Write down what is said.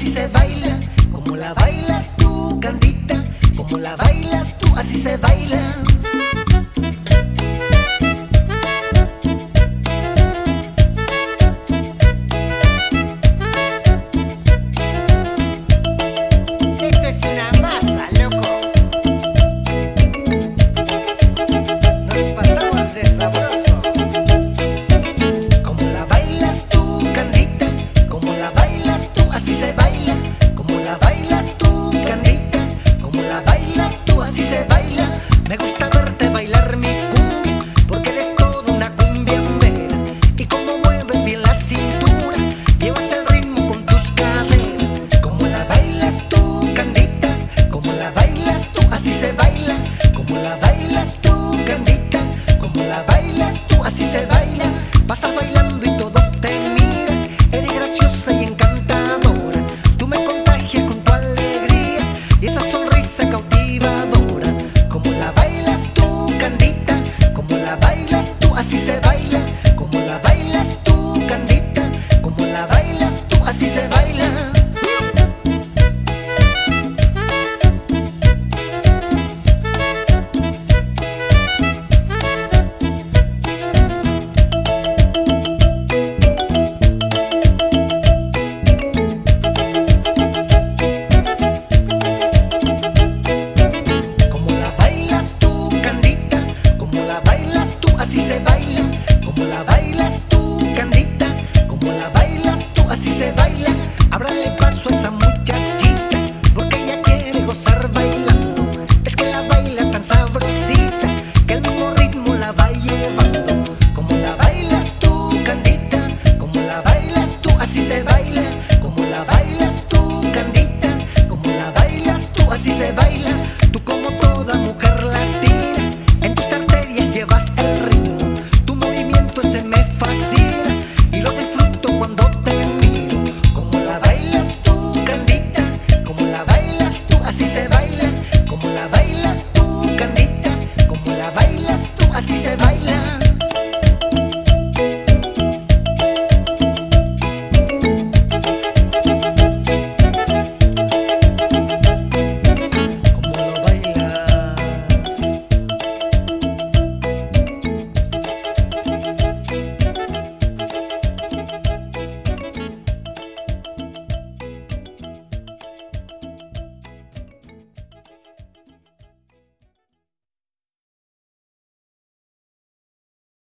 así se baila, como la bailas tú, Candita, como la bailas tú, así se baila. Así se baila. Como la bailas tú, Candita, como la bailas tú, así se baila. Me gusta verte bailar mi cumbia, porque eres toda una cumbia mera. Y como mueves bien la cintura, llevas el ritmo con tus caderas. Como la bailas tú, Candita, como la bailas tú, así se baila. Como la bailas tú, Candita, como la bailas tú, así se baila. Pasas bailando así se baila. Como la bailas tú, Candita, como la bailas tú, así se baila. Tú, así se baila. Como la bailas tú, Candita, como la bailas tú, así se baila. Ábrale paso a esa muchachita, porque ella quiere gozar bailando. Es que la baila tan sabrosita,